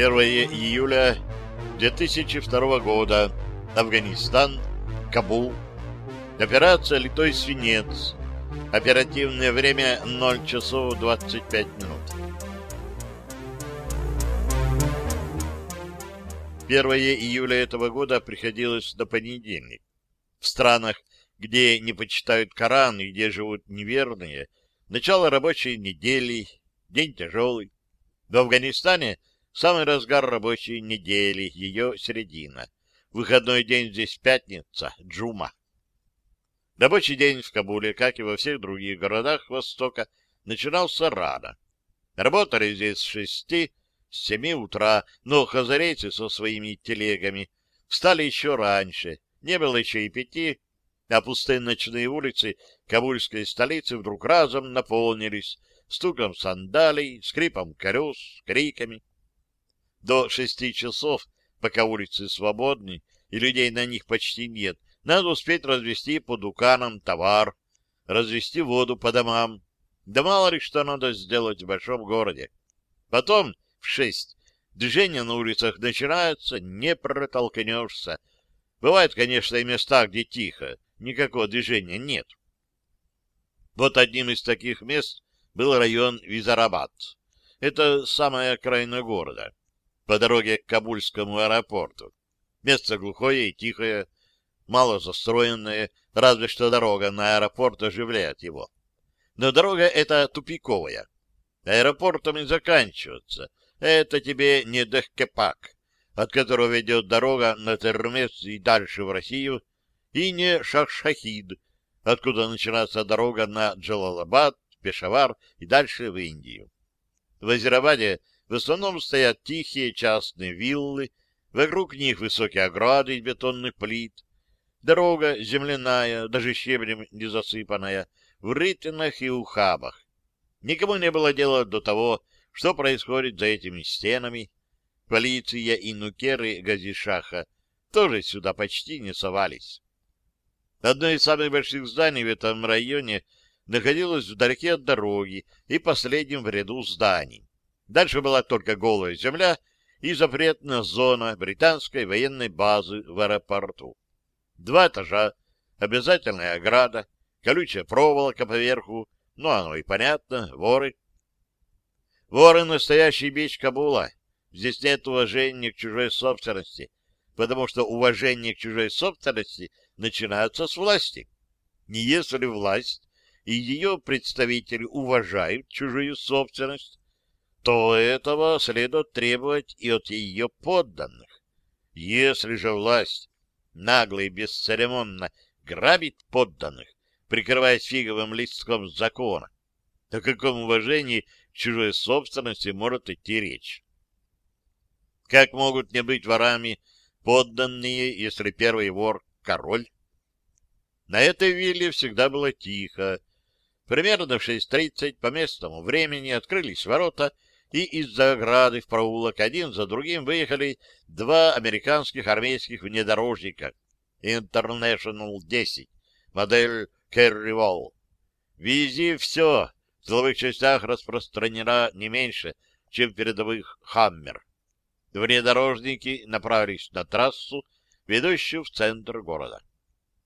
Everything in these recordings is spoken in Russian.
1 июля 2002 года. Афганистан. Кабул. Операция «Литой свинец». Оперативное время 0 часов 25 минут. 1 июля этого года приходилось на понедельник. В странах, где не почитают Коран и где живут неверные, начало рабочей недели, день тяжелый. В Афганистане самый разгар рабочей недели, ее середина. Выходной день здесь пятница, джума. Рабочий день в Кабуле, как и во всех других городах Востока, начинался рано. Работали здесь с шести, с семи утра, но хазарейцы со своими телегами встали еще раньше. Не было еще и пяти, а пустые ночные улицы кабульской столицы вдруг разом наполнились стуком сандалий, скрипом колес, криками. До шести часов, пока улицы свободны и людей на них почти нет, надо успеть развести по дуканам товар, развести воду по домам. Да мало ли что надо сделать в большом городе. Потом в шесть движение на улицах начинается, не протолкнешься. Бывают, конечно, и места, где тихо, никакого движения нет. Вот одним из таких мест был район Визарабад. Это самая окраина города, по дороге к Кабульскому аэропорту. Место глухое и тихое, мало застроенное, разве что дорога на аэропорт оживляет его. Но дорога эта тупиковая. Аэропортом и заканчивается. Это тебе не Дехкепак, от которого ведет дорога на Термес и дальше в Россию, и не Шахшахид, откуда начинается дорога на Джалалабад, Пешавар и дальше в Индию. В Азерабаде в основном стоят тихие частные виллы, вокруг них высокие ограды из бетонных плит, дорога земляная, даже щебнем не засыпанная, в рытинах и ухабах. Никому не было дела до того, что происходит за этими стенами. Полиция и нукеры Газишаха тоже сюда почти не совались. Одно из самых больших зданий в этом районе находилось вдалеке от дороги и последним в ряду зданий. Дальше была только голая земля и запретная зона британской военной базы в аэропорту. Два этажа, обязательная ограда, колючая проволока поверху, ну, оно и понятно, воры. Воры — настоящий бич Кабула. Здесь нет уважения к чужой собственности, потому что уважение к чужой собственности начинается с власти. Не если власть и ее представители уважают чужую собственность, то этого следует требовать и от ее подданных. Если же власть нагло и бесцеремонно грабит подданных, прикрываясь фиговым листком закона, о каком уважении к чужой собственности может идти речь? Как могут не быть ворами подданные, если первый вор — король. На этой вилле всегда было тихо. Примерно в 6.30 по местному времени открылись ворота, и из-за ограды в проулок один за другим выехали два американских армейских внедорожника International 10, модель Керривол. Вези все, в тыловых частях распространена не меньше, чем передовых «Хаммер». Внедорожники направились на трассу, ведущую в центр города.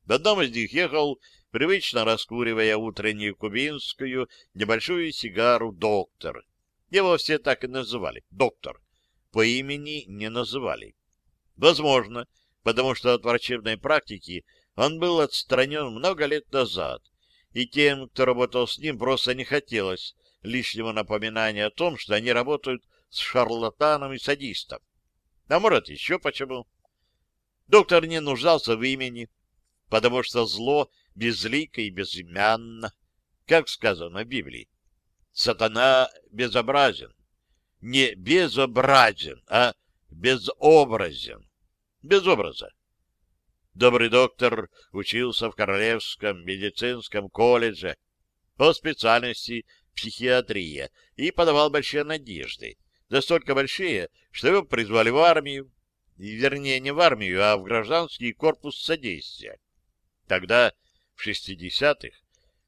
В одном из них ехал, привычно раскуривая утреннюю кубинскую небольшую сигару, доктор. Его все так и называли — доктор. По имени не называли. Возможно, потому что от врачебной практики он был отстранен много лет назад, и тем, кто работал с ним, просто не хотелось лишнего напоминания о том, что они работают с шарлатаном и садистом. А может, еще почему. Доктор не нуждался в имени, потому что зло безлико и безымянно, как сказано в Библии. Сатана безобразен. Не безобразен, а безобразен. Без образа. Добрый доктор учился в Королевском медицинском колледже по специальности психиатрия и подавал большие надежды настолько большие, что его призвали в армию, вернее, не в армию, а в гражданский корпус содействия. Тогда, в 60-х,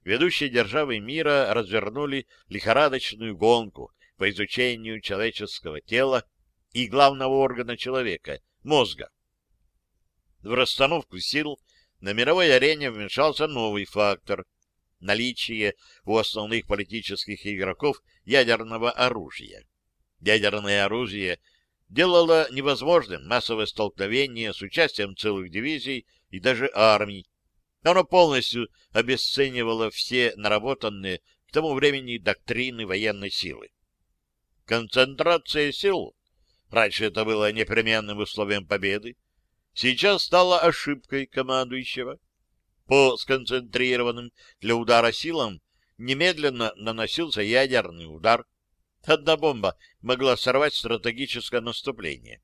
ведущие державы мира развернули лихорадочную гонку по изучению человеческого тела и главного органа человека — мозга. В расстановку сил на мировой арене вмешался новый фактор — наличие у основных политических игроков ядерного оружия. Ядерное оружие делало невозможным массовое столкновение с участием целых дивизий и даже армий. Оно полностью обесценивало все наработанные к тому времени доктрины военной силы. Концентрация сил, раньше это было непременным условием победы, сейчас стала ошибкой командующего. По сконцентрированным для удара силам немедленно наносился ядерный удар. Одна бомба могла сорвать стратегическое наступление.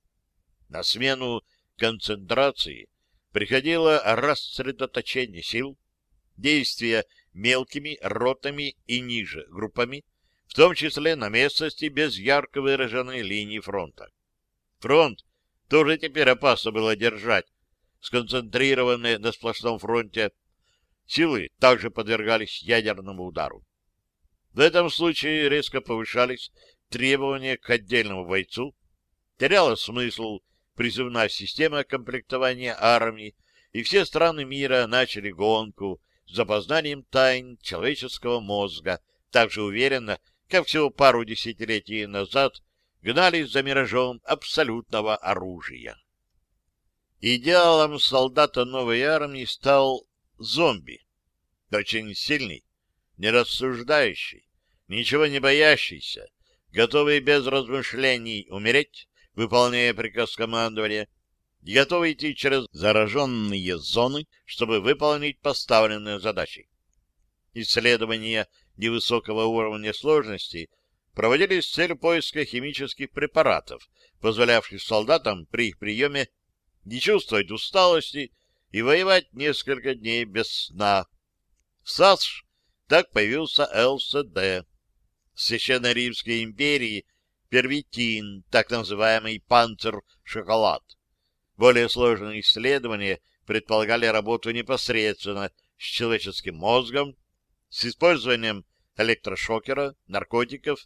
На смену концентрации приходило рассредоточение сил, действия мелкими ротами и ниже группами, в том числе на местности без ярко выраженной линии фронта. Фронт тоже теперь опасно было держать. Сконцентрированные на сплошном фронте силы также подвергались ядерному удару. В этом случае резко повышались требования к отдельному бойцу, теряла смысл призывная система комплектования армии, и все страны мира начали гонку за познанием тайн человеческого мозга, так же уверенно, как всего пару десятилетий назад гнались за миражом абсолютного оружия. Идеалом солдата новой армии стал зомби, очень сильный, нерассуждающий, ничего не боящийся, готовый без размышлений умереть, выполняя приказ командования, готовый идти через зараженные зоны, чтобы выполнить поставленные задачи. Исследования невысокого уровня сложности проводились с целью поиска химических препаратов, позволявших солдатам при их приеме не чувствовать усталости и воевать несколько дней без сна. В САСШ так появился ЛСД. В Священной Римской империи первитин, так называемый панцер-шоколад. Более сложные исследования предполагали работу непосредственно с человеческим мозгом, с использованием электрошокера, наркотиков,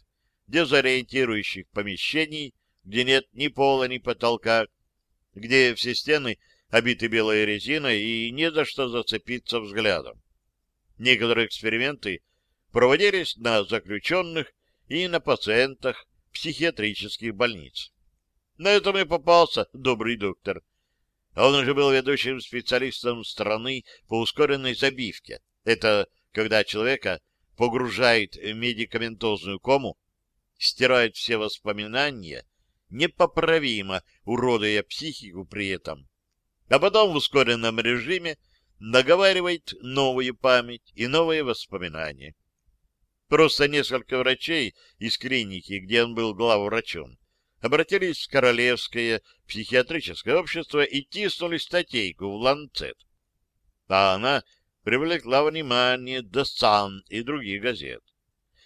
дезориентирующих помещений, где нет ни пола, ни потолка, где все стены обиты белой резиной и не за что зацепиться взглядом. Некоторые эксперименты проводились на заключенных и на пациентах психиатрических больниц. На этом и попался добрый доктор. Он уже был ведущим специалистом страны по ускоренной забивке. Это когда человека погружает в медикаментозную кому, стирает все воспоминания, непоправимо уродуя психику при этом, а потом в ускоренном режиме наговаривает новую память и новые воспоминания. Просто несколько врачей из клиники, где он был главврачом, обратились в Королевское психиатрическое общество и тиснули статейку в «Ланцет». А она привлекла внимание «The Sun» и других газет.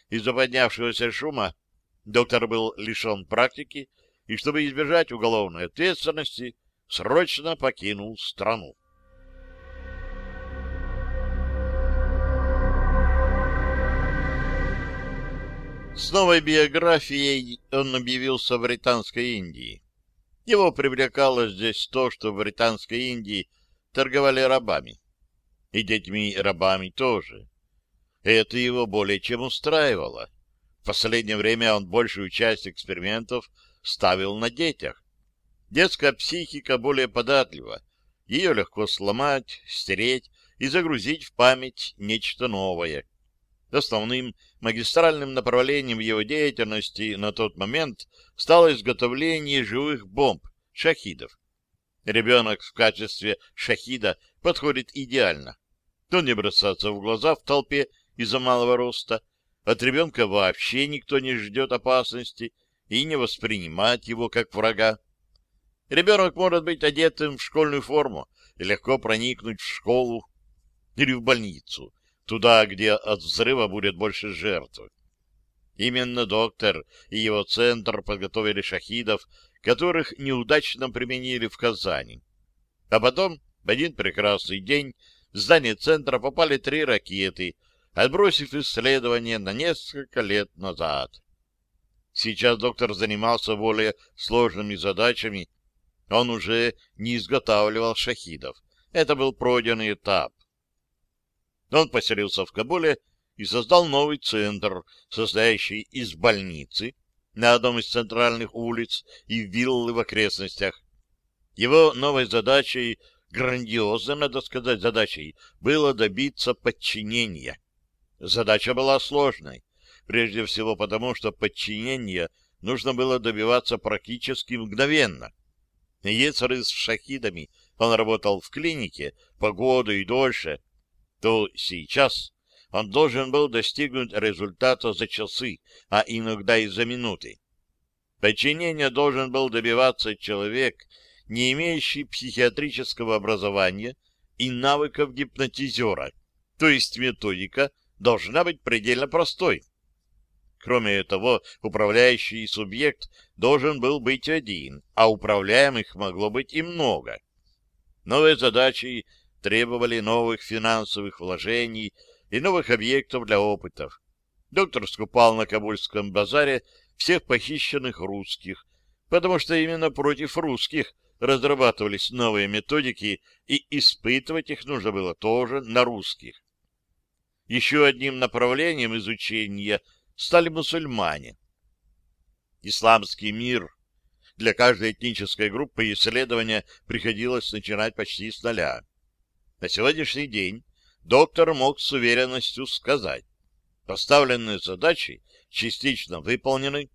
Из-за поднявшегося шума доктор был лишен практики и, чтобы избежать уголовной ответственности, срочно покинул страну. С новой биографией он объявился в Британской Индии. Его привлекало здесь то, что в Британской Индии торговали рабами и детьми-рабами тоже. Это его более чем устраивало. В последнее время он большую часть экспериментов ставил на детях. Детская психика более податлива. Ее легко сломать, стереть и загрузить в память нечто новое. Основным магистральным направлением его деятельности на тот момент стало изготовление живых бомб, шахидов. Ребенок в качестве шахида подходит идеально то не бросаться в глаза в толпе из-за малого роста, от ребенка вообще никто не ждет опасности и не воспринимать его как врага. Ребенок может быть одетым в школьную форму и легко проникнуть в школу или в больницу, туда, где от взрыва будет больше жертв. Именно доктор и его центр подготовили шахидов, которых неудачно применили в Казани. А потом, в один прекрасный день, в здание центра попали три ракеты, отбросив исследования на несколько лет назад. Сейчас доктор занимался более сложными задачами. Он уже не изготавливал шахидов. Это был пройденный этап. Он поселился в Кабуле и создал новый центр, состоящий из больницы на одном из центральных улиц и виллы в окрестностях. Его новой задачей, грандиозной, надо сказать, задачей, было добиться подчинения. Задача была сложной, прежде всего потому, что подчинение нужно было добиваться практически мгновенно. Если с шахидами он работал в клинике по году и дольше, то сейчас он должен был достигнуть результата за часы, а иногда и за минуты. Подчинение должен был добиваться человек, не имеющий психиатрического образования и навыков гипнотизера, то есть методика должна быть предельно простой. Кроме того, управляющий субъект должен был быть один, а управляемых могло быть и много. Новые задачи требовали новых финансовых вложений и новых объектов для опытов. Доктор скупал на Кабульском базаре всех похищенных русских, потому что именно против русских разрабатывались новые методики, и испытывать их нужно было тоже на русских. Еще одним направлением изучения стали мусульмане. Исламский мир для каждой этнической группы исследования приходилось начинать почти с нуля. На сегодняшний день доктор мог с уверенностью сказать, поставленные задачи частично выполнены,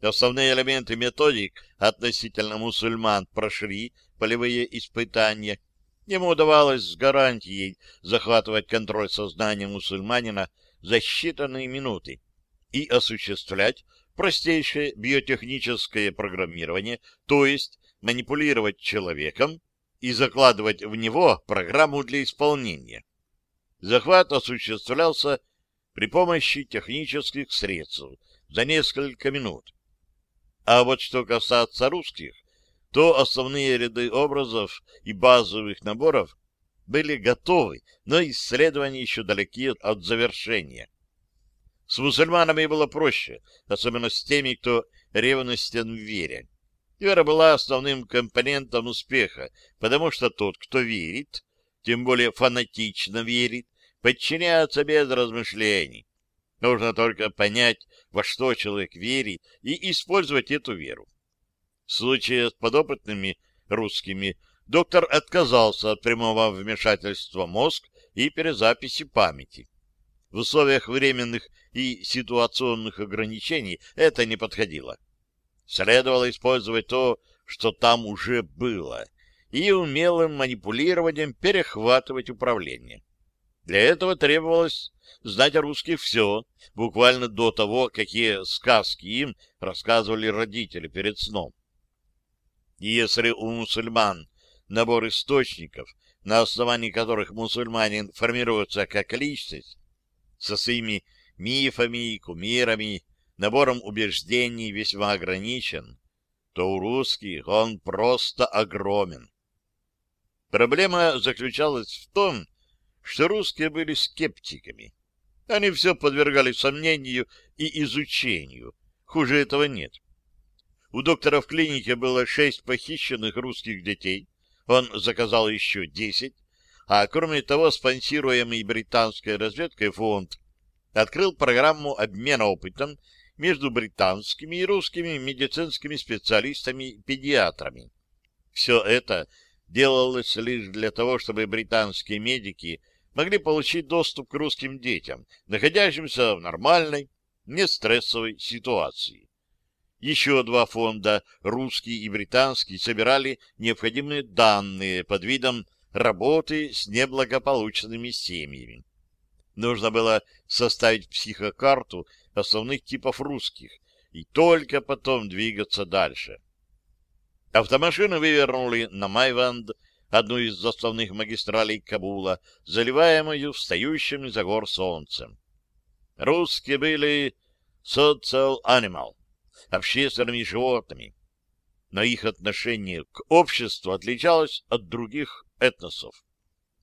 основные элементы методик относительно мусульман прошли полевые испытания, ему удавалось с гарантией захватывать контроль сознания мусульманина за считанные минуты и осуществлять простейшее биотехническое программирование, то есть манипулировать человеком и закладывать в него программу для исполнения. Захват осуществлялся при помощи технических средств за несколько минут. А вот что касается русских, то основные ряды образов и базовых наборов были готовы, но исследования еще далеки от завершения. С мусульманами было проще, особенно с теми, кто ревностен в вере. Вера была основным компонентом успеха, потому что тот, кто верит, тем более фанатично верит, подчиняется без размышлений. Нужно только понять, во что человек верит, и использовать эту веру. В случае с подопытными русскими доктор отказался от прямого вмешательства мозг и перезаписи памяти. В условиях временных и ситуационных ограничений это не подходило. Следовало использовать то, что там уже было, и умелым манипулированием перехватывать управление. Для этого требовалось знать о русских все, буквально до того, какие сказки им рассказывали родители перед сном. Если у мусульман набор источников, на основании которых мусульманин формируется как личность, со своими мифами и кумирами, набором убеждений весьма ограничен, то у русских он просто огромен. Проблема заключалась в том, что русские были скептиками. Они все подвергали сомнению и изучению. Хуже этого нет. У доктора в клинике было шесть похищенных русских детей. Он заказал еще десять. А кроме того, спонсируемый британской разведкой фонд открыл программу обмена опытом между британскими и русскими медицинскими специалистами-педиатрами. Все это делалось лишь для того, чтобы британские медики могли получить доступ к русским детям, находящимся в нормальной, нестрессовой ситуации. Еще два фонда, русский и британский, собирали необходимые данные под видом работы с неблагополучными семьями. Нужно было составить психокарту основных типов русских и только потом двигаться дальше. Автомашины вывернули на Майванд, одну из заставных магистралей Кабула, заливаемую встающим из-за гор солнцем. Русские были social animal, общественными животными, но их отношение к обществу отличалось от других этносов.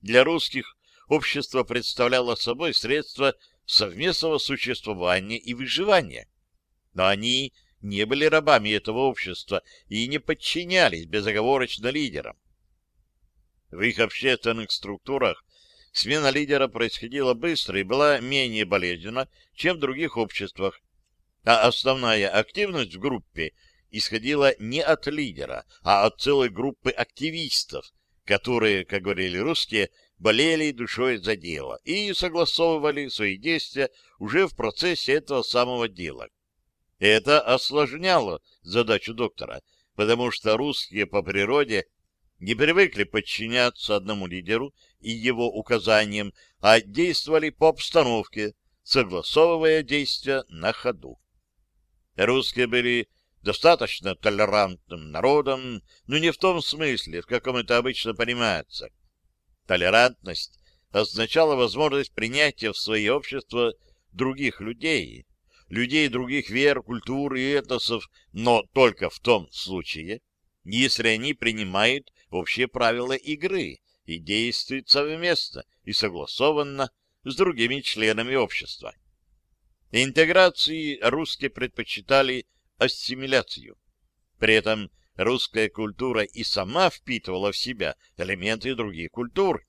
Для русских общество представляло собой средство совместного существования и выживания, но они не были рабами этого общества и не подчинялись безоговорочно лидерам. В их общественных структурах смена лидера происходила быстро и была менее болезненна, чем в других обществах, а основная активность в группе исходила не от лидера, а от целой группы активистов, которые, как говорили русские, болели душой за дело и согласовывали свои действия уже в процессе этого самого дела. Это осложняло задачу доктора, потому что русские по природе не привыкли подчиняться одному лидеру и его указаниям, а действовали по обстановке, согласовывая действия на ходу. Русские были достаточно толерантным народом, но не в том смысле, в каком это обычно понимается. Толерантность означала возможность принятия в свое общество других людей, людей других вер, культур и этносов, но только в том случае, если они принимают общие правила игры и действуют совместно и согласованно с другими членами общества. Интеграции русские предпочитали ассимиляцию. При этом русская культура и сама впитывала в себя элементы других культур.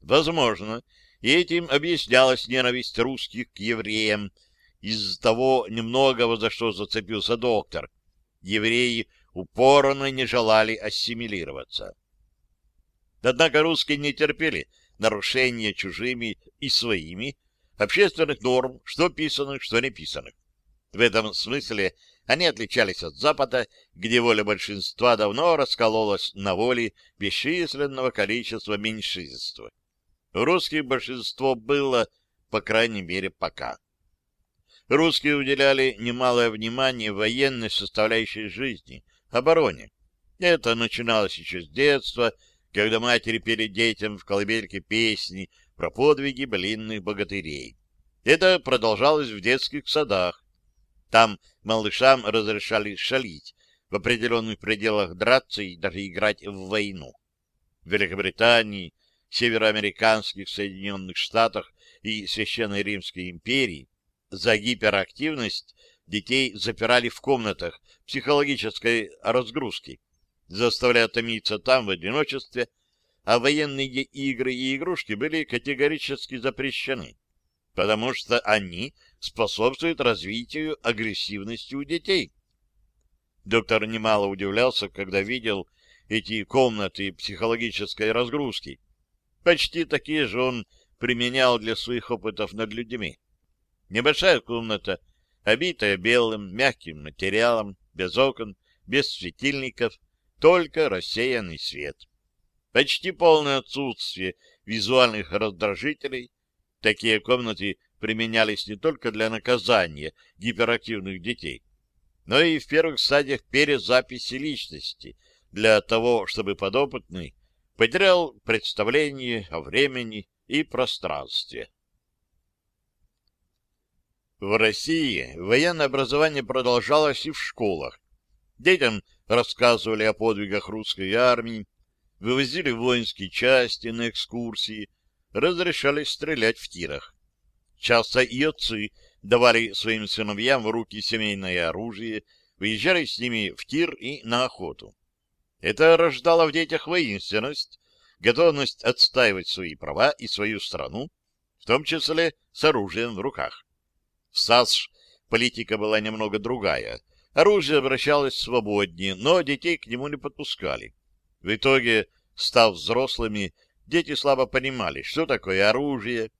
Возможно, этим объяснялась ненависть русских к евреям из того немногого, за что зацепился доктор. Евреи упорно не желали ассимилироваться. Однако русские не терпели нарушения чужими и своими общественных норм, что писанных, что не писанных. В этом смысле они отличались от Запада, где воля большинства давно раскололась на воле бесчисленного количества меньшинств. У русских большинство было, по крайней мере, пока. Русские уделяли немалое внимание военной составляющей жизни, обороне. Это начиналось еще с детства, когда матери пели детям в колыбельке песни про подвиги былинных богатырей. Это продолжалось в детских садах. Там малышам разрешали шалить, в определенных пределах драться и даже играть в войну. В Великобритании, североамериканских Соединенных Штатах и Священной Римской империи за гиперактивность детей запирали в комнатах психологической разгрузки, заставляя томиться там в одиночестве, а военные игры и игрушки были категорически запрещены, потому что они способствуют развитию агрессивности у детей. Доктор немало удивлялся, когда видел эти комнаты психологической разгрузки. Почти такие же он применял для своих опытов над людьми. Небольшая комната, обитая белым, мягким материалом, без окон, без светильников, только рассеянный свет. Почти полное отсутствие визуальных раздражителей. Такие комнаты применялись не только для наказания гиперактивных детей, но и в первых стадиях перезаписи личности, для того, чтобы подопытный потерял представление о времени и пространстве. В России военное образование продолжалось и в школах. Детям рассказывали о подвигах русской армии, вывозили воинские части на экскурсии, разрешали стрелять в тирах. Часто и отцы давали своим сыновьям в руки семейное оружие, выезжали с ними в тир и на охоту. Это рождало в детях воинственность, готовность отстаивать свои права и свою страну, в том числе с оружием в руках. В САСШ политика была немного другая. Оружие обращалось свободнее, но детей к нему не подпускали. В итоге, став взрослыми, дети слабо понимали, что такое оружие,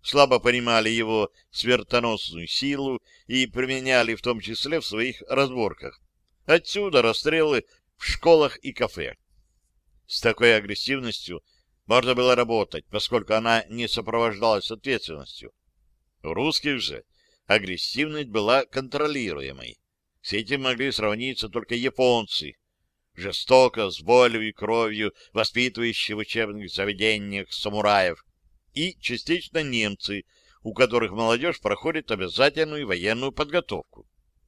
слабо понимали его смертоносную силу и применяли в том числе в своих разборках. Отсюда расстрелы в школах и кафе. С такой агрессивностью можно было работать, поскольку она не сопровождалась ответственностью. У русских же агрессивность была контролируемой. С этим могли сравниться только японцы, жестоко, с болью и кровью, воспитывающие в учебных заведениях самураев, и частично немцы, у которых молодежь проходит обязательную военную подготовку.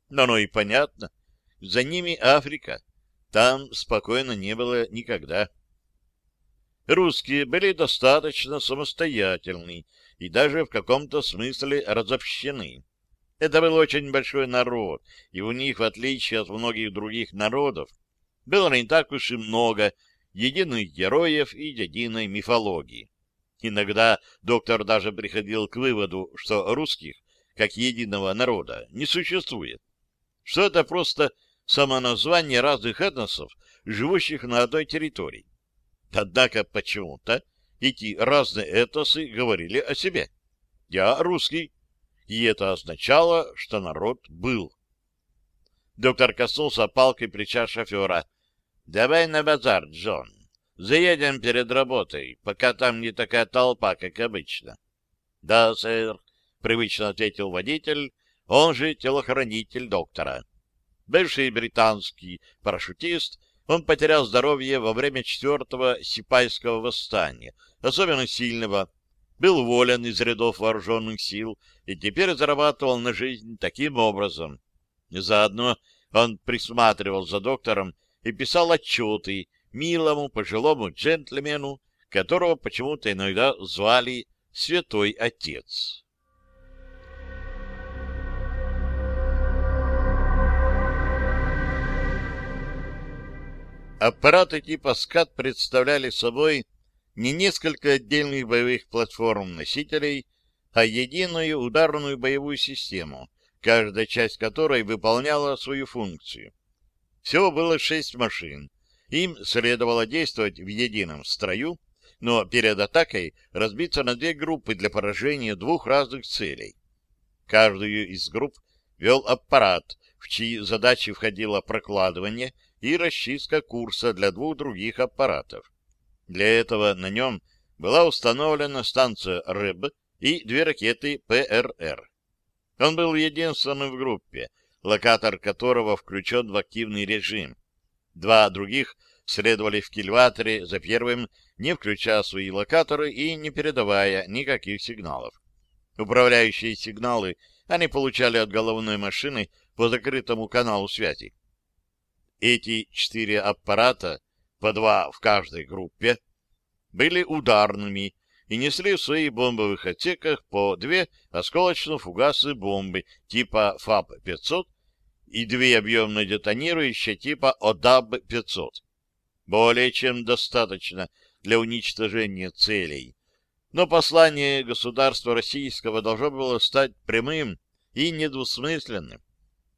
Но оно и понятно. За ними Африка. Там спокойно не было никогда. Русские были достаточно самостоятельны и даже в каком-то смысле разобщены. Это был очень большой народ, и у них, в отличие от многих других народов, было не так уж и много единых героев и единой мифологии. Иногда доктор даже приходил к выводу, что русских, как единого народа, не существует, что это просто самоназвание разных этносов, живущих на одной территории. Однако почему-то эти разные этносы говорили о себе. Я русский, и это означало, что народ был. Доктор коснулся палкой плеча шофера. — Давай на базар, Джон. Заедем перед работой, пока там не такая толпа, как обычно. — Да, сэр, — привычно ответил водитель, он же телохранитель доктора. Бывший британский парашютист, он потерял здоровье во время четвертого сипайского восстания, особенно сильного, был уволен из рядов вооруженных сил и теперь зарабатывал на жизнь таким образом. Заодно он присматривал за доктором и писал отчеты милому пожилому джентльмену, которого почему-то иногда звали Святой Отец. Аппараты типа СКАТ представляли собой не несколько отдельных боевых платформ-носителей, а единую ударную боевую систему, каждая часть которой выполняла свою функцию. Всего было шесть машин, им следовало действовать в едином строю, но перед атакой разбиться на две группы для поражения двух разных целей. Каждую из групп вел аппарат, в чьи задачи входило прокладывание и расчистка курса для двух других аппаратов. Для этого на нем была установлена станция РЭБ и две ракеты ПРР. Он был единственным в группе, локатор которого включен в активный режим. Два других следовали в кильваторе за первым, не включая свои локаторы и не передавая никаких сигналов. Управляющие сигналы они получали от головной машины по закрытому каналу связи. Эти четыре аппарата, по два в каждой группе, были ударными и несли в своих бомбовых отсеках по две осколочно-фугасные бомбы типа ФАБ-500 и две объемно детонирующие типа ОДАБ-500. Более чем достаточно для уничтожения целей. Но послание государства российского должно было стать прямым и недвусмысленным.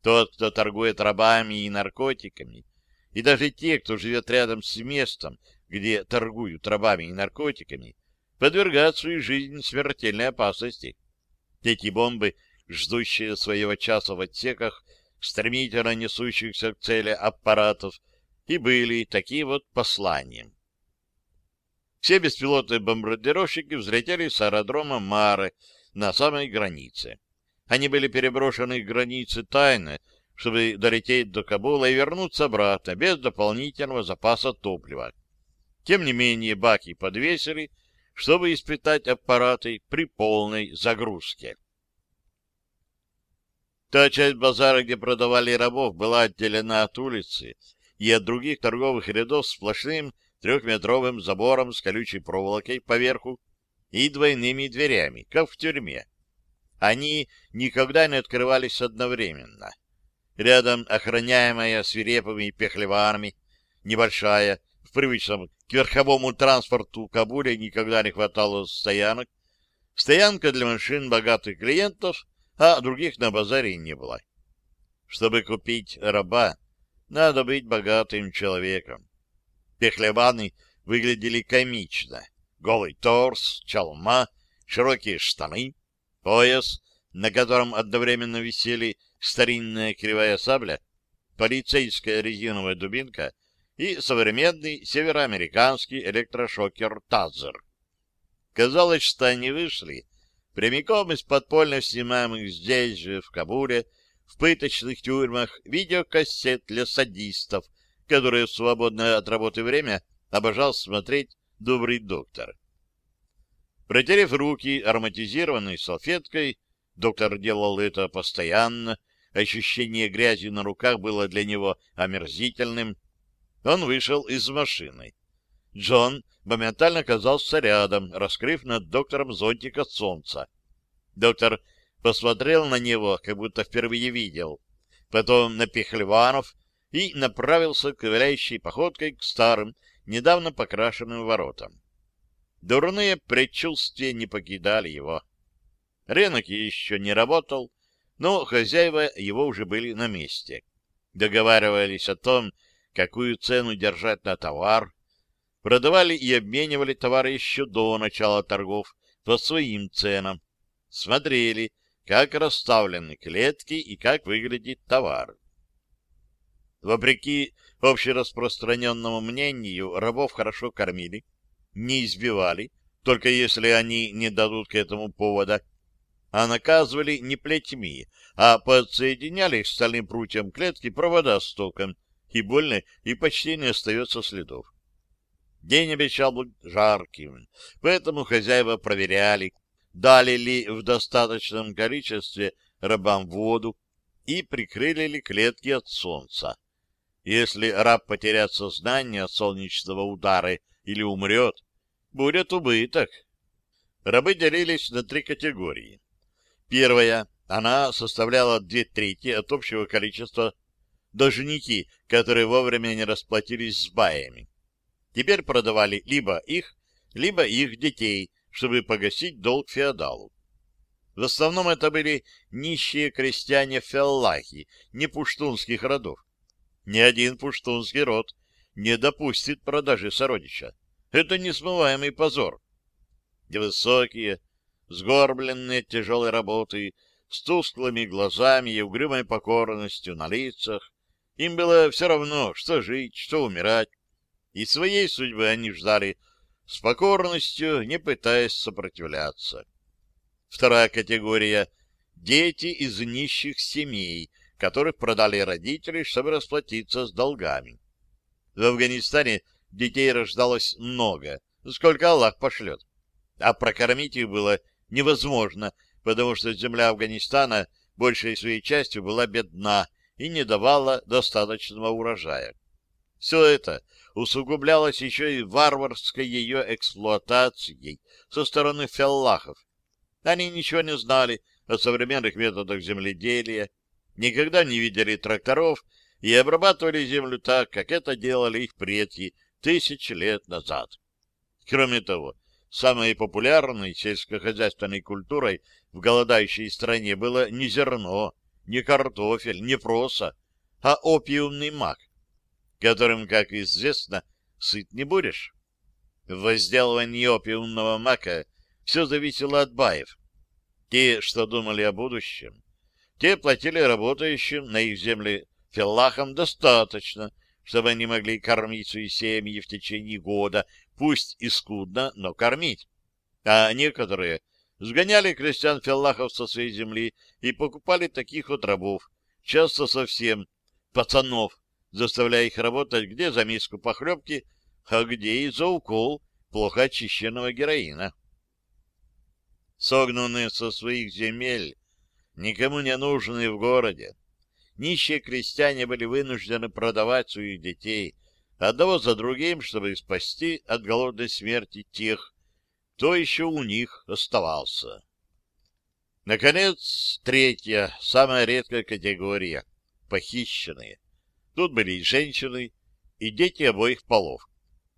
Тот, кто торгует рабами и наркотиками, и даже те, кто живет рядом с местом, где торгуют рабами и наркотиками, подвергают свою жизнь смертельной опасности. Эти бомбы, ждущие своего часа в отсеках, стремительно несущихся к цели аппаратов, и были такие вот посланием. Все беспилотные бомбардировщики взлетели с аэродрома Мары на самой границе. Они были переброшены к границе тайно, чтобы долететь до Кабула и вернуться обратно без дополнительного запаса топлива. Тем не менее, баки подвесили, чтобы испытать аппараты при полной загрузке. Та часть базара, где продавали рабов, была отделена от улицы и от других торговых рядов сплошным трехметровым забором с колючей проволокой поверху и двойными дверями, как в тюрьме. Они никогда не открывались одновременно. Рядом охраняемая свирепыми пехлеварами, небольшая, привычном к верховому транспорту Кабуле никогда не хватало стоянок, стоянка для машин богатых клиентов а других на базаре не было. Чтобы купить раба, надо быть богатым человеком. Пехлеваны выглядели комично. Голый торс, чалма, широкие штаны, пояс, на котором одновременно висели старинная кривая сабля, полицейская резиновая дубинка и современный североамериканский электрошокер Тазер. Казалось, что они вышли прямиком из подпольно снимаемых здесь же, в Кабуле, в пыточных тюрьмах, видеокассет для садистов, которые в свободное от работы время обожал смотреть добрый доктор. Протерев руки ароматизированной салфеткой, доктор делал это постоянно, ощущение грязи на руках было для него омерзительным, он вышел из машины. Джон моментально оказался рядом, раскрыв над доктором зонтик от солнца. Доктор посмотрел на него, как будто впервые видел, потом на Пехлеванов и направился ковыляющей походкой к старым, недавно покрашенным воротам. Дурные предчувствия не покидали его. Рынок еще не работал, но хозяева его уже были на месте. Договаривались о том, какую цену держать на товар, продавали и обменивали товары еще до начала торгов по своим ценам, смотрели, как расставлены клетки и как выглядит товар. Вопреки общераспространенному мнению, рабов хорошо кормили, не избивали, только если они не дадут к этому повода, а наказывали не плетьми, а подсоединяли к стальным прутьям клетки провода с током, и больно, и почти не остается следов. День обещал быть жарким, поэтому хозяева проверяли, дали ли в достаточном количестве рабам воду и прикрыли ли клетки от солнца. Если раб потеряет сознание от солнечного удара или умрет, будет убыток. Рабы делились на три категории. Первая, она составляла две трети от общего количества должники, которые вовремя не расплатились с баями. Теперь продавали либо их, либо их детей, чтобы погасить долг феодалу. В основном это были нищие крестьяне-феллахи, не пуштунских родов. Ни один пуштунский род не допустит продажи сородича. Это несмываемый позор. Высокие, сгорбленные тяжелой работы, с тусклыми глазами и угрюмой покорностью на лицах. Им было все равно, что жить, что умирать. И своей судьбы они ждали с покорностью, не пытаясь сопротивляться. Вторая категория — дети из нищих семей, которых продали родители, чтобы расплатиться с долгами. В Афганистане детей рождалось много, сколько Аллах пошлет, а прокормить их было невозможно, потому что земля Афганистана большей своей частью была бедна и не давала достаточного урожая. Все это усугублялось еще и варварской ее эксплуатацией со стороны феллахов. Они ничего не знали о современных методах земледелия, никогда не видели тракторов и обрабатывали землю так, как это делали их предки тысячи лет назад. Кроме того, Самой популярной сельскохозяйственной культурой в голодающей стране было не зерно, не картофель, не проса, а опиумный мак, которым, как известно, сыт не будешь. В возделывании опиумного мака все зависело от баев. Те, что думали о будущем, те платили работающим на их земле феллахам достаточно, чтобы они могли кормить свои семьи в течение года, пусть и скудно, но кормить. А некоторые сгоняли крестьян-феллахов со своей земли и покупали таких вот рабов, часто совсем пацанов, заставляя их работать где за миску похлебки, а где и за укол плохо очищенного героина. Согнанные со своих земель, никому не нужные в городе, нищие крестьяне были вынуждены продавать своих детей одного за другим, чтобы спасти от голодной смерти тех, кто еще у них оставался. Наконец, третья, самая редкая категория — похищенные. Тут были и женщины, и дети обоих полов.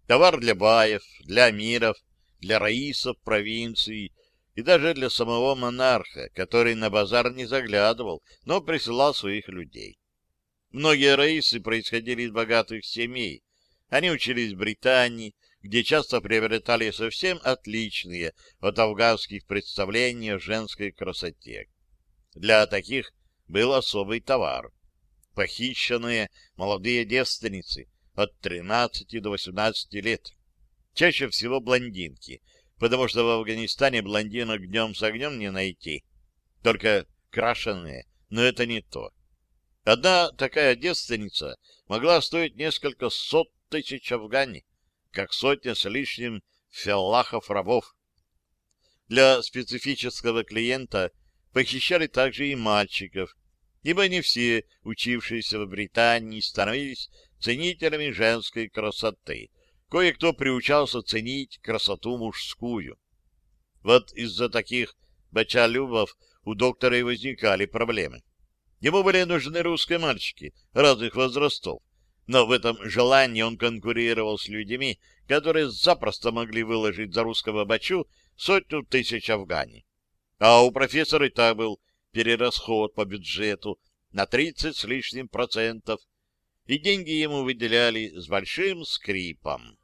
Товар для баев, для миров, для раисов провинции и даже для самого монарха, который на базар не заглядывал, но присылал своих людей. Многие раисы происходили из богатых семей. Они учились в Британии, где часто приобретали совсем отличные от афганских представлений о женской красоте. Для таких был особый товар. Похищенные молодые девственницы от 13 до 18 лет. Чаще всего блондинки — потому что в Афганистане блондинок днем с огнем не найти. Только крашеные, но это не то. Одна такая девственница могла стоить несколько сот тысяч афгани, как сотня с лишним феллахов-рабов. Для специфического клиента похищали также и мальчиков, ибо не все, учившиеся в Британии, становились ценителями женской красоты, кое-кто приучался ценить красоту мужскую. Вот из-за таких бочалюбов у доктора и возникали проблемы. Ему были нужны русские мальчики разных возрастов, но в этом желании он конкурировал с людьми, которые запросто могли выложить за русского бачу сотню тысяч афгани. А у профессора и так был перерасход по бюджету на 30 с лишним процентов, и деньги ему выделяли с большим скрипом.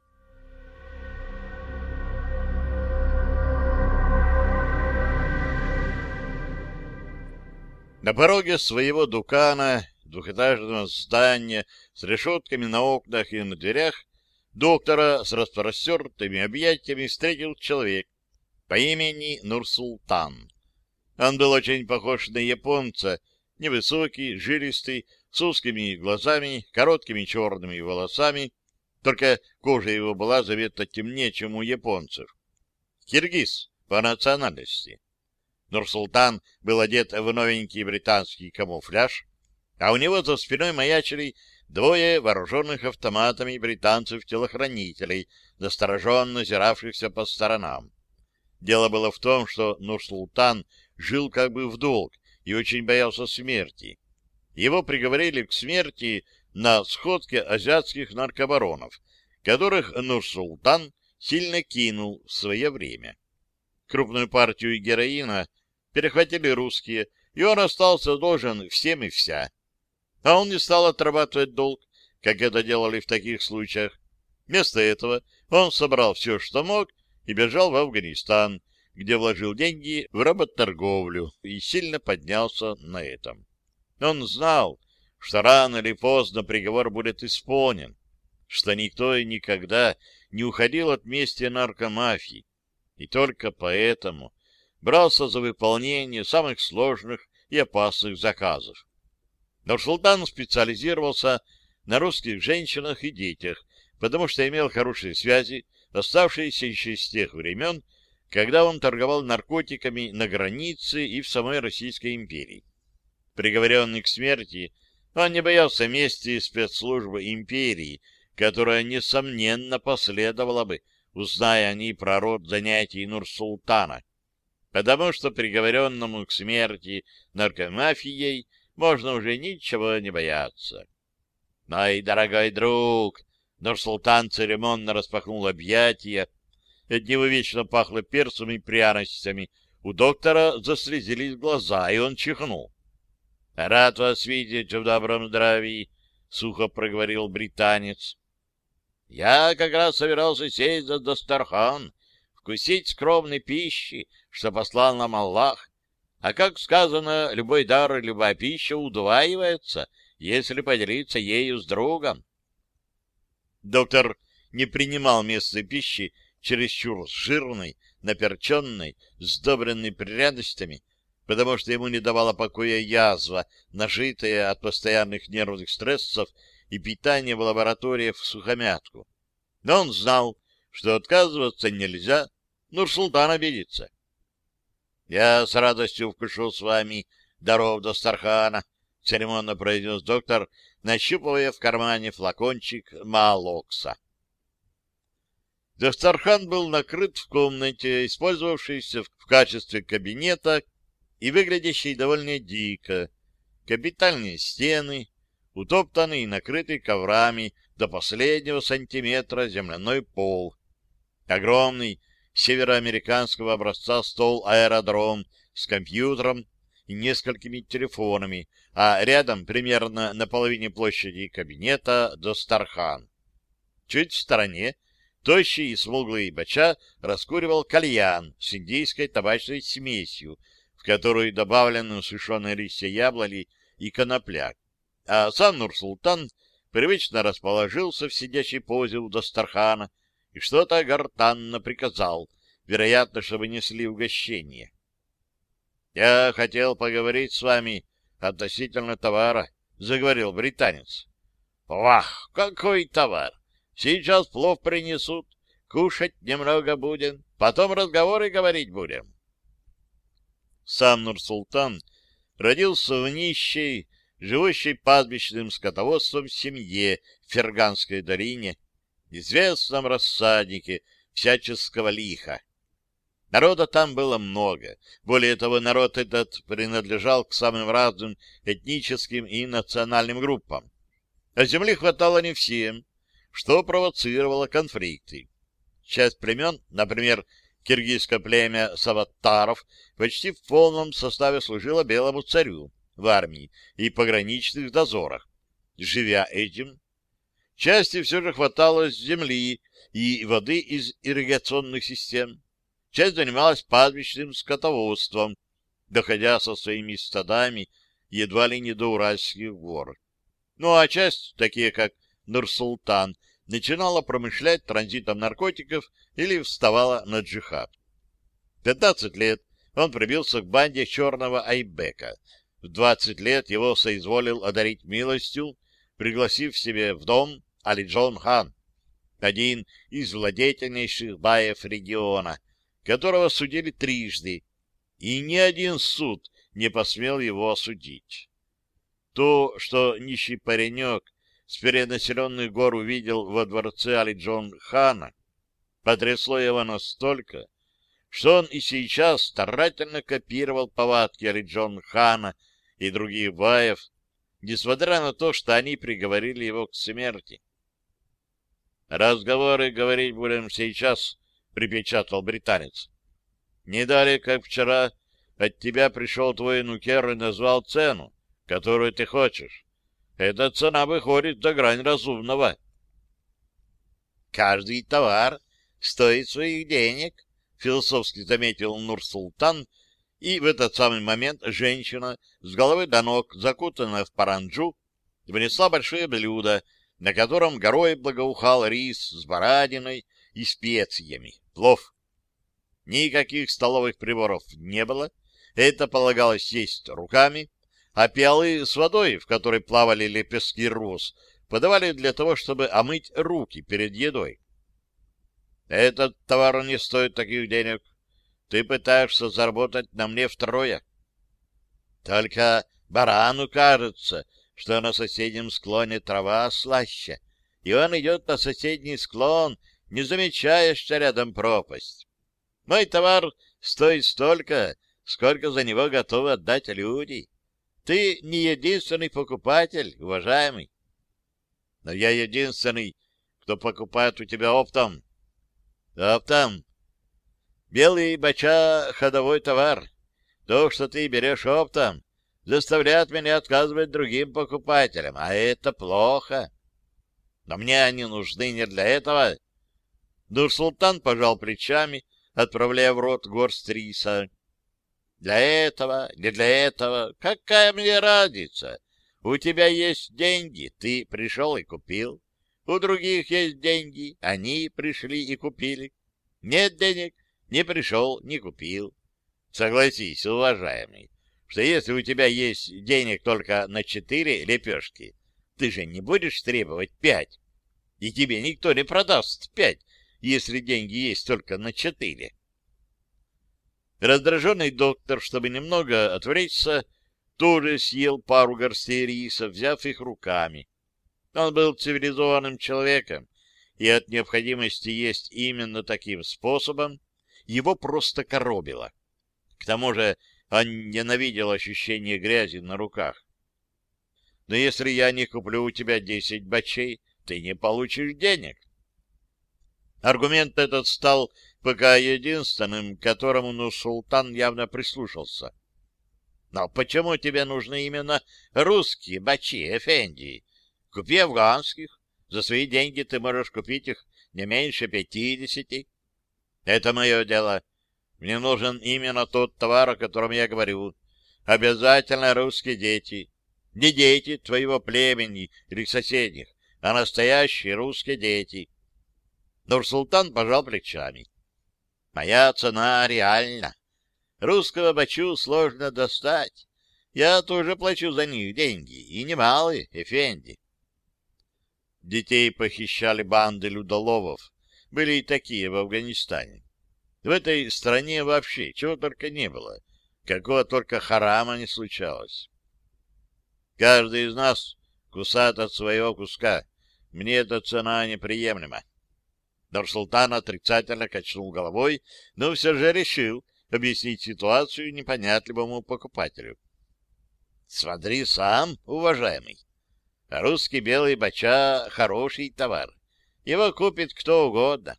На пороге своего дукана, двухэтажного здания с решетками на окнах и на дверях, доктора с распростертыми объятиями встретил человек по имени Нурсултан. Он был очень похож на японца, невысокий, жилистый, с узкими глазами, короткими черными волосами, только кожа его была заметно темнее, чем у японцев. Киргиз по национальности. Нурсултан был одет в новенький британский камуфляж, а у него за спиной маячили двое вооруженных автоматами британцев-телохранителей, настороженно зиравшихся по сторонам. Дело было в том, что Нурсултан жил как бы в долг и очень боялся смерти. Его приговорили к смерти на сходке азиатских наркобаронов, которых Нурсултан сильно кинул в свое время. Крупную партию героина перехватили русские, и он остался должен всем и вся. А он не стал отрабатывать долг, как это делали в таких случаях. Вместо этого он собрал все, что мог, и бежал в Афганистан, где вложил деньги в работорговлю и сильно поднялся на этом. Он знал, что рано или поздно приговор будет исполнен, что никто и никогда не уходил от мести наркомафии, и только поэтому брался за выполнение самых сложных и опасных заказов. Нурсултан специализировался на русских женщинах и детях, потому что имел хорошие связи, оставшиеся еще с тех времен, когда он торговал наркотиками на границе и в самой Российской империи. Приговоренный к смерти, он не боялся мести спецслужбы империи, которая, несомненно, последовала бы, узная они про род занятий Нурсултана потому что приговоренному к смерти наркомафией можно уже ничего не бояться. «Мой дорогой друг!» Нурсултан церемонно распахнул объятия. От него вечно пахло перцем и пряностями. У доктора заслезились глаза, и он чихнул. — Рад вас видеть в добром здравии, — сухо проговорил британец. — Я как раз собирался сесть за Дастархан, вкусить скромной пищи, что послал нам Аллах. А как сказано, любой дар и любая пища удваивается, если поделиться ею с другом. Доктор не принимал местной пищи чересчур жирной, наперченной, сдобренной пряностями, потому что ему не давала покоя язва, нажитая от постоянных нервных стрессов и питания в лабораториях в сухомятку. Но он знал, что отказываться нельзя, Нурсултан обидится. — Я с радостью вкушу с вами даров до Стархана, — церемонно произнес доктор, нащупывая в кармане флакончик Маалокса. Дастархан был накрыт в комнате, использовавшейся в качестве кабинета и выглядящей довольно дико. Капитальные стены, утоптанный и накрытый коврами до последнего сантиметра земляной пол. Огромный североамериканского образца стол-аэродром с компьютером и несколькими телефонами, а рядом, примерно на половине площади кабинета, Достархан. Чуть в стороне тощий и смуглый бача раскуривал кальян с индийской табачной смесью, в которую добавлены сушеные листья яблони и конопля, а сам Нурсултан привычно расположился в сидящей позе у Достархана, и что-то гортанно приказал, вероятно, чтобы несли угощение. — Я хотел поговорить с вами относительно товара, — заговорил британец. — Вах, какой товар! Сейчас плов принесут, кушать немного будем, потом разговоры говорить будем. Сам Нурсултан родился в нищей, живущей пастбищным скотоводством семье в Ферганской долине, известном рассаднике всяческого лиха. Народа там было много. Более того, народ этот принадлежал к самым разным этническим и национальным группам. А земли хватало не всем, что провоцировало конфликты. Часть племен, например, киргизское племя саваттаров, почти в полном составе служило белому царю в армии и пограничных дозорах. Живя этим, части все же хватало земли и воды из ирригационных систем. Часть занималась пастбищным скотоводством, доходя со своими стадами едва ли не до Уральских гор. Ну а часть, такие как Нурсултан, начинала промышлять транзитом наркотиков или вставала на джихад. В 15 лет он прибился к банде черного Айбека. В 20 лет его соизволил одарить милостью, пригласив себе в дом Алиджон хан, один из владетельнейших баев региона, которого судили трижды, и ни один суд не посмел его осудить. То, что нищий паренек с перенаселенных гор увидел во дворце Алиджон хана, потрясло его настолько, что он и сейчас старательно копировал повадки Алиджон хана и других баев, несмотря на то, что они приговорили его к смерти. «Разговоры говорить будем сейчас», — припечатал британец. «Не далее, как вчера, от тебя пришел твой нукер и назвал цену, которую ты хочешь. Эта цена выходит за грань разумного. Каждый товар стоит своих денег, философски заметил Нур-Султан, и в этот самый момент женщина с головы до ног, закутанная в паранджу, внесла большое блюдо, на котором горой благоухал рис с барадиной и специями, плов. Никаких столовых приборов не было, это полагалось есть руками, а пиалы с водой, в которой плавали лепестки роз, подавали для того, чтобы омыть руки перед едой. Этот товар не стоит таких денег. Ты пытаешься заработать на мне втрое. Только барану кажется, что на соседнем склоне трава слаще, и он идет на соседний склон, не замечая, что рядом пропасть. Мой товар стоит столько, сколько за него готовы отдать люди. Ты не единственный покупатель, уважаемый. Но я единственный, кто покупает у тебя оптом. Оптом. Белый бача — ходовой товар. То, что ты берешь оптом, заставляет меня отказывать другим покупателям, а это плохо. Но мне они нужны не для этого. Нур-Султан пожал плечами, отправляя в рот горсть риса. Для этого, не для этого, какая мне разница? У тебя есть деньги, ты пришел и купил. У других есть деньги, они пришли и купили. Нет денег, не пришел, не купил. Согласись, уважаемый, что если у тебя есть денег только на четыре лепешки, ты же не будешь требовать пять, и тебе никто не продаст пять, если деньги есть только на четыре. Раздраженный доктор, чтобы немного отвлечься, тоже съел пару горстей риса, взяв их руками. Он был цивилизованным человеком, и от необходимости есть именно таким способом его просто коробило. К тому же он ненавидел ощущение грязи на руках. Но если я не куплю у тебя десять бачей, ты не получишь денег. Аргумент этот стал пока единственным, которому ну султан явно прислушался. Но почему тебе нужны именно русские бачи, эфенди? Купи афганских. За свои деньги ты можешь купить их не меньше пятидесяти. Это мое дело. Мне нужен именно тот товар, о котором я говорю. Обязательно русские дети. Не дети твоего племени или соседних, а настоящие русские дети. Нур-Султан пожал плечами. Моя цена реальна. Русского бачу сложно достать. Я тоже плачу за них деньги, и немалые, Эфенди. Детей похищали банды людоловов. Были и такие в Афганистане. В этой стране вообще чего только не было. Какого только харама не случалось. Каждый из нас кусает от своего куска. Мне эта цена неприемлема. Нурсултан отрицательно качнул головой, но все же решил объяснить ситуацию непонятливому покупателю. Смотри сам, уважаемый. Русский белый бача — хороший товар. Его купит кто угодно.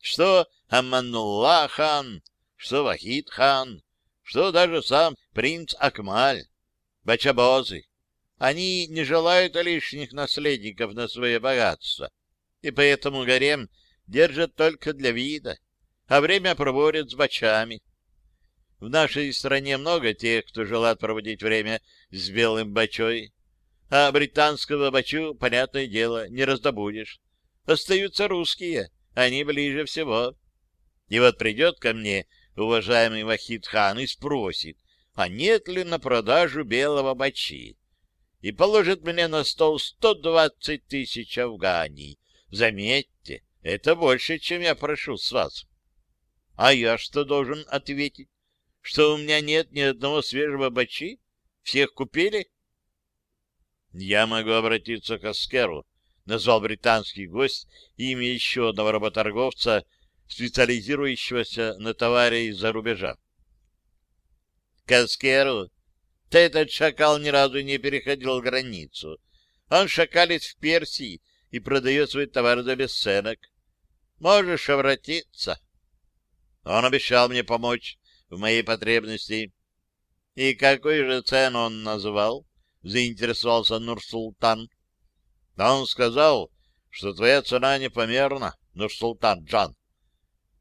Что Аманулла хан, что Вахид хан, что даже сам принц Акмаль, бачабозы. Они не желают лишних наследников на свое богатство, и поэтому гарем держат только для вида, а время проводят с бачами. В нашей стране много тех, кто желает проводить время с белым бачой, а британского бачу, понятное дело, не раздобудешь. Остаются русские, они ближе всего. И вот придет ко мне уважаемый Вахид хан и спросит, а нет ли на продажу белого бачи, и положит мне на стол сто двадцать тысяч афганий. Заметьте, это больше, чем я прошу с вас. А я что должен ответить? Что у меня нет ни одного свежего бачи? Всех купили? Я могу обратиться к Аскеру, назвал британский гость имя еще одного работорговца, специализирующегося на товаре из-за рубежа. Каскеру, ты этот шакал ни разу не переходил границу. Он шакалит в Персии и продает свой товар за бесценок. Можешь обратиться. Он обещал мне помочь в моей потребности. И какую же цену он назвал? Заинтересовался Нурсултан. Он сказал, что твоя цена непомерна, Нурсултан Джан.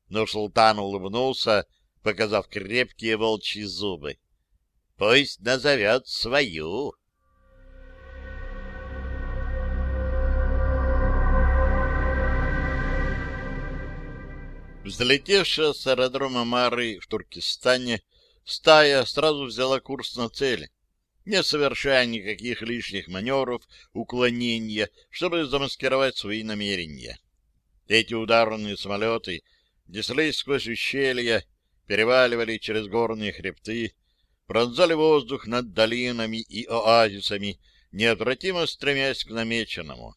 Нурсултан улыбнулся, показав крепкие волчьи зубы. Пусть назовет свою. Взлетевшая с аэродрома Мары в Туркестане, стая сразу взяла курс на цель, не совершая никаких лишних маневров, уклонения, чтобы замаскировать свои намерения. Эти ударные самолеты неслись сквозь ущелья, переваливали через горные хребты, пронзали воздух над долинами и оазисами, неотвратимо стремясь к намеченному.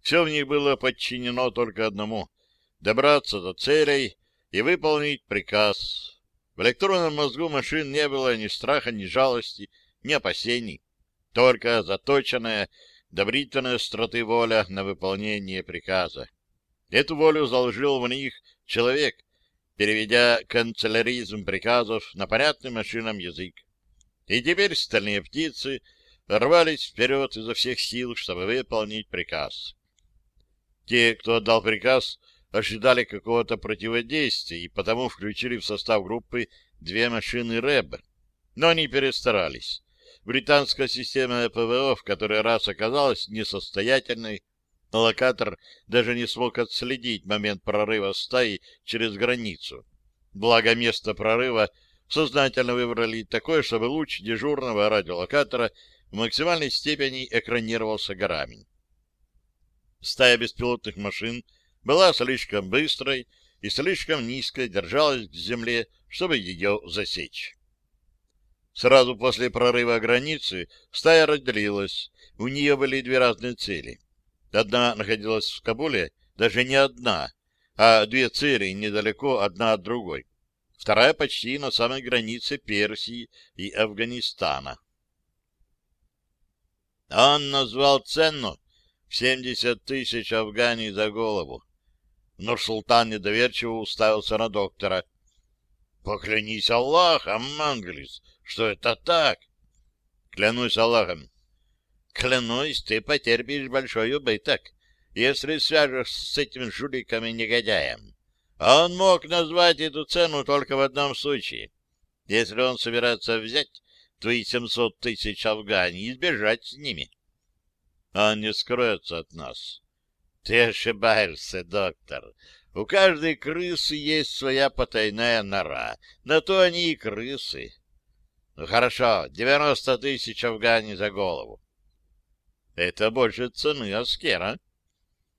Все в них было подчинено только одному добраться до целей и выполнить приказ. В электронном мозгу машин не было ни страха, ни жалости, ни опасений, только заточенная добрительная остроты воля на выполнение приказа. Эту волю заложил в них человек, переведя канцеляризм приказов на понятный машинам язык. И теперь стальные птицы рвались вперед изо всех сил, чтобы выполнить приказ. Те, кто отдал приказ, ожидали какого-то противодействия и потому включили в состав группы две машины РЭБ. Но они перестарались. Британская система ПВО в который раз оказалась несостоятельной, локатор даже не смог отследить момент прорыва стаи через границу. Благо место прорыва сознательно выбрали такое, чтобы луч дежурного радиолокатора в максимальной степени экранировался горами. Стая беспилотных машин — была слишком быстрой и слишком низко держалась к земле, чтобы ее засечь. Сразу после прорыва границы стая разделилась. У нее были две разные цели. Одна находилась в Кабуле, даже не одна, а две цели недалеко одна от другой. Вторая почти на самой границе Персии и Афганистана. Он назвал цену в 70 тысяч афганей за голову но султан недоверчиво уставился на доктора. — Поклянись Аллахом, Манглис, что это так? — Клянусь Аллахом. — Клянусь, ты потерпишь большой убыток, если свяжешь с этим жуликом и негодяем. А он мог назвать эту цену только в одном случае. Если он собирается взять твои семьсот тысяч афганей и сбежать с ними. Он не скроется от нас. Ты ошибаешься, доктор. У каждой крысы есть своя потайная нора. На то они и крысы. Хорошо, девяносто тысяч афгани за голову. Это больше цены Аскера.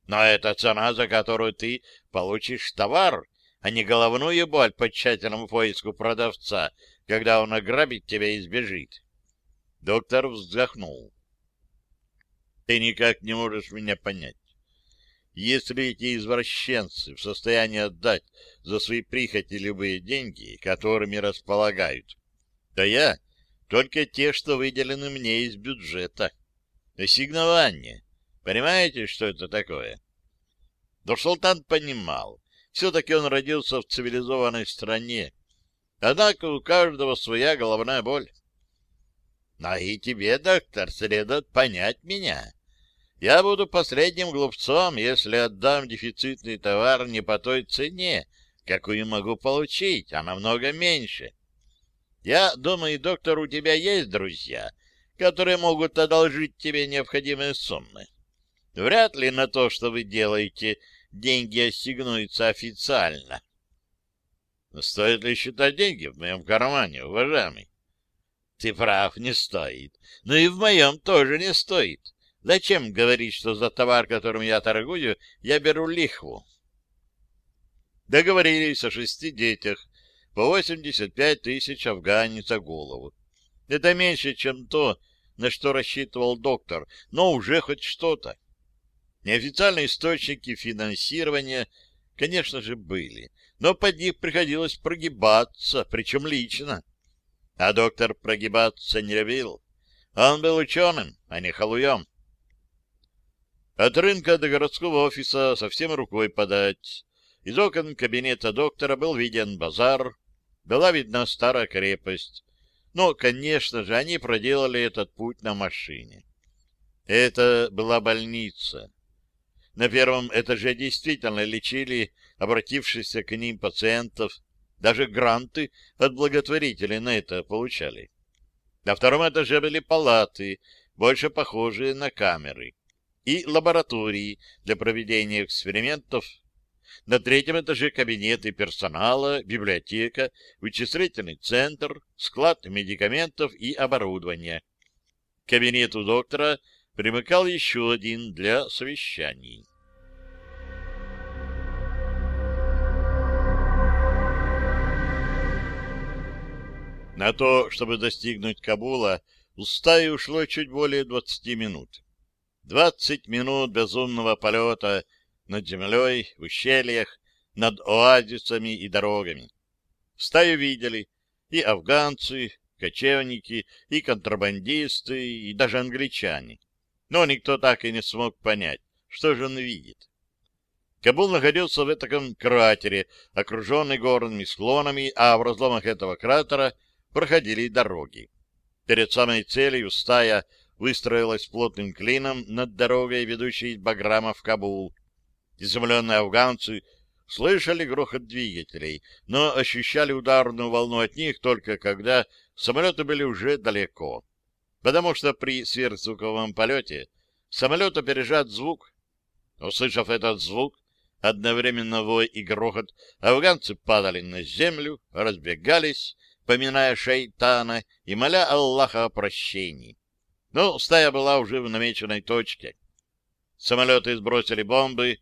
Но это цена, за которую ты получишь товар, а не головную боль по тщательному поиску продавца, когда он ограбит тебя и сбежит. Доктор вздохнул. Ты никак не можешь меня понять. Если эти извращенцы в состоянии отдать за свои прихоти любые деньги, которыми располагают, то я только те, что выделены мне из бюджета. Ассигнование. Понимаете, что это такое? Но султан понимал. Все-таки он родился в цивилизованной стране. Однако у каждого своя головная боль. А и тебе, доктор, следует понять меня. Я буду последним глупцом, если отдам дефицитный товар не по той цене, какую могу получить, а намного меньше. Я думаю, доктор, у тебя есть друзья, которые могут одолжить тебе необходимые суммы. Вряд ли на то, что вы делаете, деньги ассигнуются официально. Стоит ли считать деньги в моем кармане, уважаемый? Ты прав, не стоит. Но и в моем тоже не стоит. Зачем говорить, что за товар, которым я торгую, я беру лихву? Договорились о шести детях по 85 тысяч афганец за голову. Это меньше, чем то, на что рассчитывал доктор, но уже хоть что-то. Неофициальные источники финансирования, конечно же, были, но под них приходилось прогибаться, причем лично. А доктор прогибаться не любил. Он был ученым, а не халуем. От рынка до городского офиса совсем рукой подать. Из окон кабинета доктора был виден базар, была видна старая крепость. Но, конечно же, они проделали этот путь на машине. Это была больница. На первом этаже действительно лечили обратившихся к ним пациентов, даже гранты от благотворителей на это получали. На втором этаже были палаты, больше похожие на камеры и лаборатории для проведения экспериментов. На третьем этаже кабинеты персонала, библиотека, вычислительный центр, склад медикаментов и оборудования. К кабинету доктора примыкал еще один для совещаний. На то, чтобы достигнуть Кабула, у стаи ушло чуть более двадцати минут. Двадцать минут безумного полета над землей, в ущельях, над оазисами и дорогами. Стаю видели и афганцы, кочевники, и контрабандисты, и даже англичане. Но никто так и не смог понять, что же он видит. Кабул находился в этом кратере, окруженный горными склонами, а в разломах этого кратера проходили дороги. Перед самой целью стая выстроилась плотным клином над дорогой, ведущей из Баграма в Кабул. Изумленные афганцы слышали грохот двигателей, но ощущали ударную волну от них только когда самолеты были уже далеко. Потому что при сверхзвуковом полете самолет опережает звук. Услышав этот звук, одновременно вой и грохот, афганцы падали на землю, разбегались, поминая шайтана и моля Аллаха о прощении. Но стая была уже в намеченной точке. Самолеты сбросили бомбы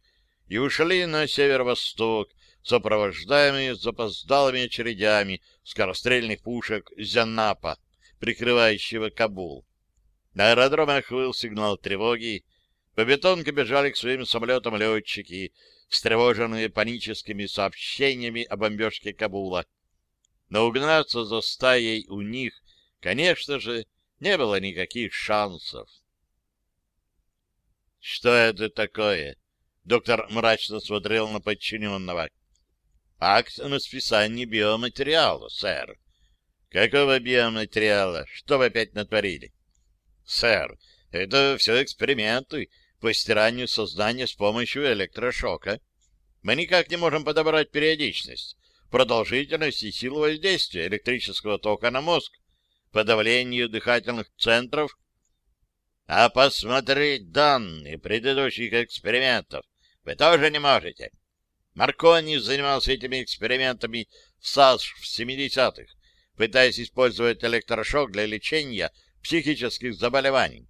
и ушли на северо-восток, сопровождаемые запоздалыми очередями скорострельных пушек Зянапа, прикрывающего Кабул. На аэродромах был сигнал тревоги. По бетонке бежали к своим самолетам летчики, встревоженные паническими сообщениями о бомбежке Кабула. Но угнаться за стаей у них, конечно же, не было никаких шансов. «Что это такое?» Доктор мрачно смотрел на подчиненного. «Акт на списание биоматериала, сэр». «Какого биоматериала? Что вы опять натворили?» «Сэр, это все эксперименты по стиранию сознания с помощью электрошока. Мы никак не можем подобрать периодичность продолжительность и силу воздействия электрического тока на мозг, подавлению дыхательных центров, а посмотреть данные предыдущих экспериментов вы тоже не можете. Маркони занимался этими экспериментами в САС в 70-х, пытаясь использовать электрошок для лечения психических заболеваний.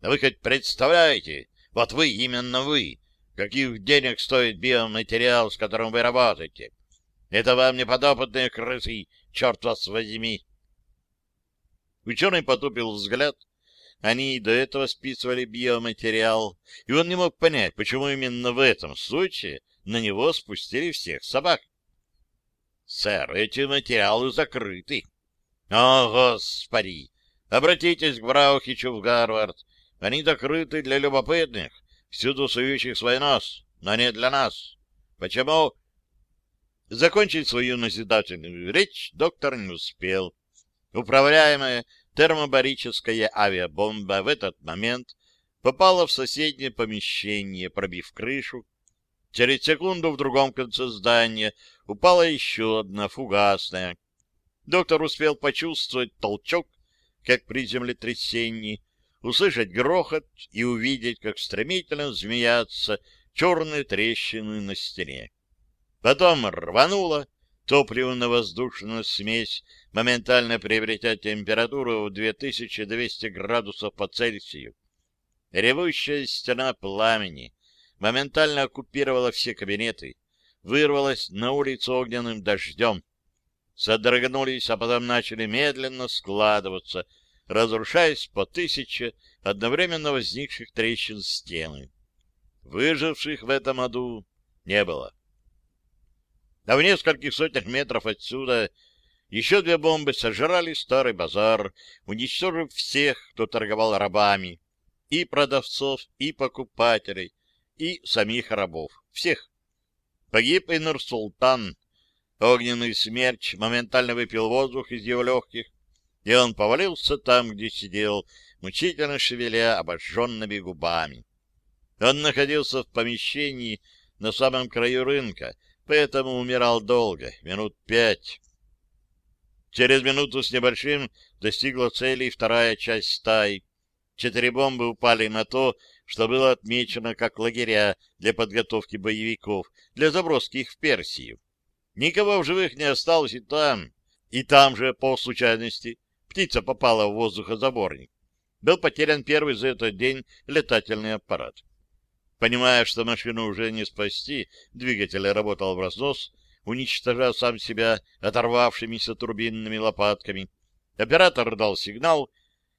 Вы хоть представляете, вот вы, именно вы, каких денег стоит биоматериал, с которым вы работаете? Это вам не подопытные крысы, черт вас возьми. Ученый потупил взгляд, Они и до этого списывали биоматериал, и он не мог понять, почему именно в этом случае на него спустили всех собак. «Сэр, эти материалы закрыты». «О, Господи! Обратитесь к Браухичу в Гарвард. Они закрыты для любопытных, всюду сующих свой нос, но не для нас. Почему?» Закончить свою назидательную речь доктор не успел. Управляемая термобарическая авиабомба в этот момент попала в соседнее помещение, пробив крышу. Через секунду в другом конце здания упала еще одна фугасная. Доктор успел почувствовать толчок, как при землетрясении, услышать грохот и увидеть, как стремительно змеятся черные трещины на стене. Потом рвануло, топливно-воздушная смесь, моментально приобретя температуру в 2200 градусов по Цельсию. Ревущая стена пламени моментально оккупировала все кабинеты, вырвалась на улицу огненным дождем. Содрогнулись, а потом начали медленно складываться, разрушаясь по тысяче одновременно возникших трещин стены. Выживших в этом аду не было. А в нескольких сотнях метров отсюда еще две бомбы сожрали старый базар, уничтожив всех, кто торговал рабами, и продавцов, и покупателей, и самих рабов. Всех. Погиб и Нур-Султан. Огненный смерч моментально выпил воздух из его легких, и он повалился там, где сидел, мучительно шевеля обожженными губами. Он находился в помещении на самом краю рынка, поэтому умирал долго, минут пять. Через минуту с небольшим достигла цели вторая часть стаи. Четыре бомбы упали на то, что было отмечено как лагеря для подготовки боевиков, для заброски их в Персию. Никого в живых не осталось и там. И там же, по случайности, птица попала в воздухозаборник. Был потерян первый за этот день летательный аппарат. Понимая, что машину уже не спасти, двигатель работал в разнос, уничтожая сам себя оторвавшимися турбинными лопатками. Оператор дал сигнал,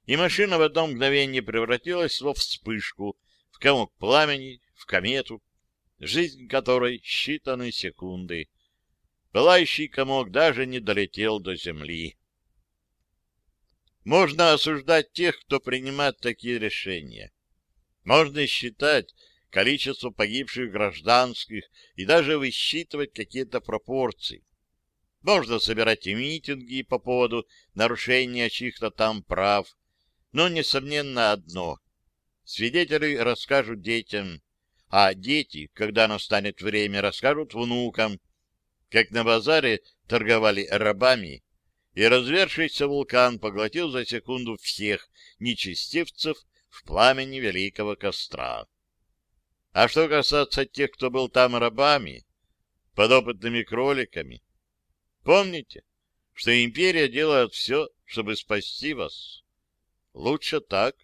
и машина в одно мгновение превратилась во вспышку, в комок пламени, в комету, жизнь которой считанные секунды. Пылающий комок даже не долетел до земли. Можно осуждать тех, кто принимает такие решения. Можно считать, количество погибших гражданских и даже высчитывать какие-то пропорции. Можно собирать и митинги по поводу нарушения чьих-то там прав, но, несомненно, одно. Свидетели расскажут детям, а дети, когда настанет время, расскажут внукам, как на базаре торговали рабами, и развершийся вулкан поглотил за секунду всех нечестивцев в пламени великого костра. А что касается тех, кто был там рабами, подопытными кроликами, помните, что империя делает все, чтобы спасти вас. Лучше так.